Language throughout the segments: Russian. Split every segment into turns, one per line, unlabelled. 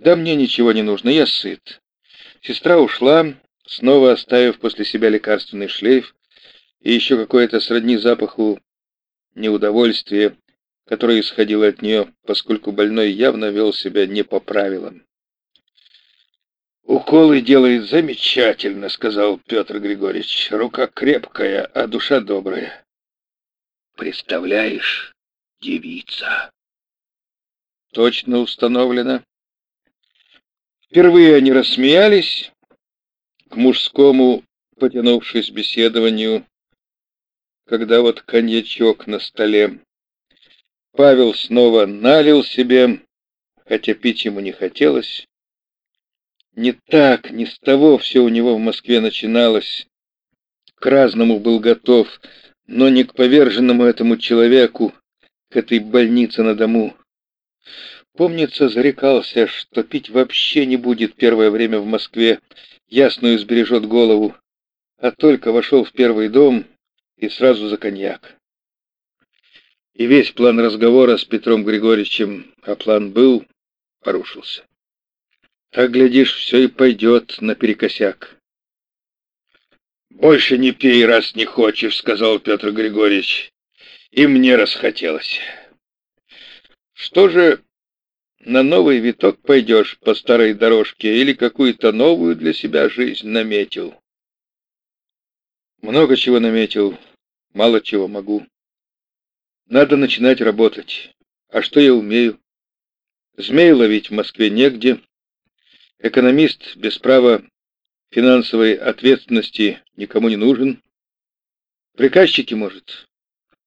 Да мне ничего не нужно, я сыт. Сестра ушла, снова оставив после себя лекарственный шлейф и еще какое-то сродни запаху неудовольствия, которое исходило от нее, поскольку больной явно вел себя не по правилам. «Уколы делает замечательно», — сказал Петр Григорьевич. «Рука крепкая, а душа добрая». «Представляешь, девица». «Точно установлено». Впервые они рассмеялись, к мужскому, потянувшись беседованию, когда вот коньячок на столе. Павел снова налил себе, хотя пить ему не хотелось. Не так, не с того все у него в Москве начиналось. К разному был готов, но не к поверженному этому человеку, к этой больнице на дому. Помнится, зарекался, что пить вообще не будет первое время в Москве, ясную сбережет голову, а только вошел в первый дом и сразу за коньяк. И весь план разговора с Петром Григорьевичем, а план был, порушился. Так, глядишь, все и пойдет наперекосяк. «Больше не пей, раз не хочешь», — сказал Петр Григорьевич. «И мне расхотелось». «Что же, на новый виток пойдешь по старой дорожке или какую-то новую для себя жизнь наметил?» «Много чего наметил, мало чего могу. Надо начинать работать. А что я умею? Змей ловить в Москве негде, Экономист без права финансовой ответственности никому не нужен. Приказчики, может.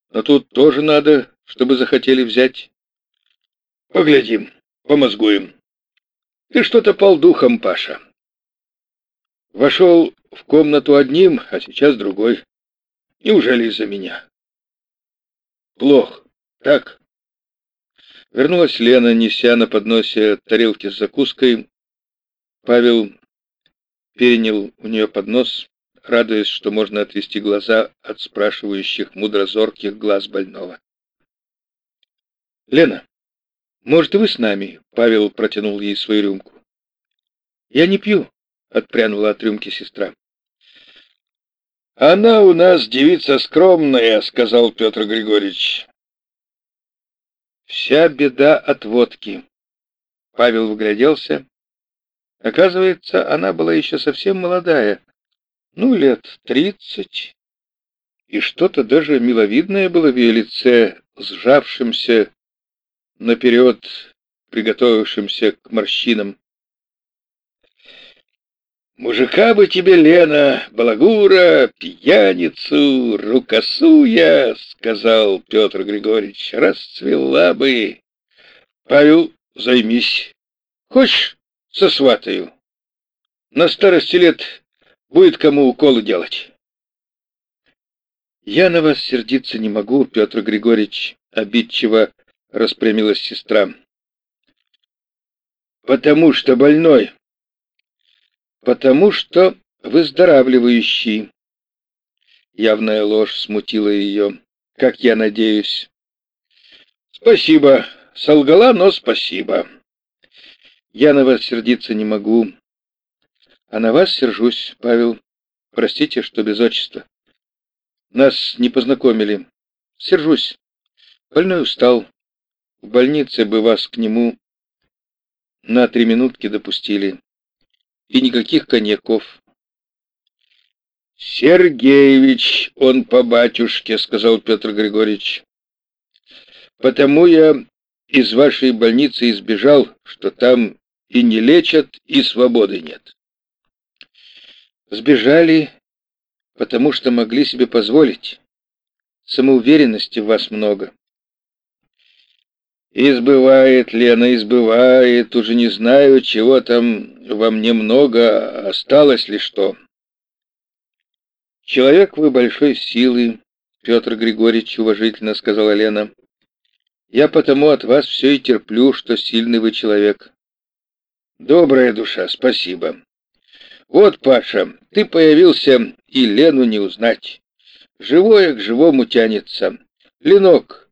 Но тут тоже надо, чтобы захотели взять. Поглядим, помозгуем. Ты что-то пал духом, Паша. Вошел в комнату одним, а сейчас другой. Неужели из-за меня? Плохо. Так. Вернулась Лена, неся на подносе тарелки с закуской, Павел перенял у нее поднос, радуясь, что можно отвести глаза от спрашивающих мудрозорких глаз больного. «Лена, может, вы с нами?» — Павел протянул ей свою рюмку. «Я не пью», — отпрянула от рюмки сестра. «Она у нас девица скромная», — сказал Петр Григорьевич. «Вся беда от водки». Павел выгляделся, Оказывается, она была еще совсем молодая, ну, лет тридцать, и что-то даже миловидное было в ее лице, сжавшимся наперед, приготовившимся к морщинам. «Мужика бы тебе, Лена, балагура, пьяницу, рукосуя, — сказал Петр Григорьевич, — расцвела бы. Павел, займись. Хочешь, сосватаю. На старости лет будет кому уколы делать. Я на вас сердиться не могу, Петр Григорьевич, обидчиво распрямилась сестра. Потому что больной. Потому что выздоравливающий. Явная ложь смутила ее, как я надеюсь. Спасибо. Солгала, но спасибо. Я на вас сердиться не могу. А на вас сержусь, Павел. Простите, что без отчества. Нас не познакомили. Сержусь. Больной устал. В больнице бы вас к нему на три минутки допустили. И никаких коньяков. «Сергеевич, он по батюшке», — сказал Петр Григорьевич. «Потому я из вашей больницы избежал, что там и не лечат, и свободы нет. Сбежали, потому что могли себе позволить. Самоуверенности в вас много. Избывает, Лена, избывает, уже не знаю, чего там во мне много, осталось ли что. Человек вы большой силы, Петр Григорьевич уважительно сказала Лена. Я потому от вас все и терплю, что сильный вы человек. Добрая душа, спасибо. Вот, Паша, ты появился, и Лену не узнать. Живое к живому тянется. Ленок,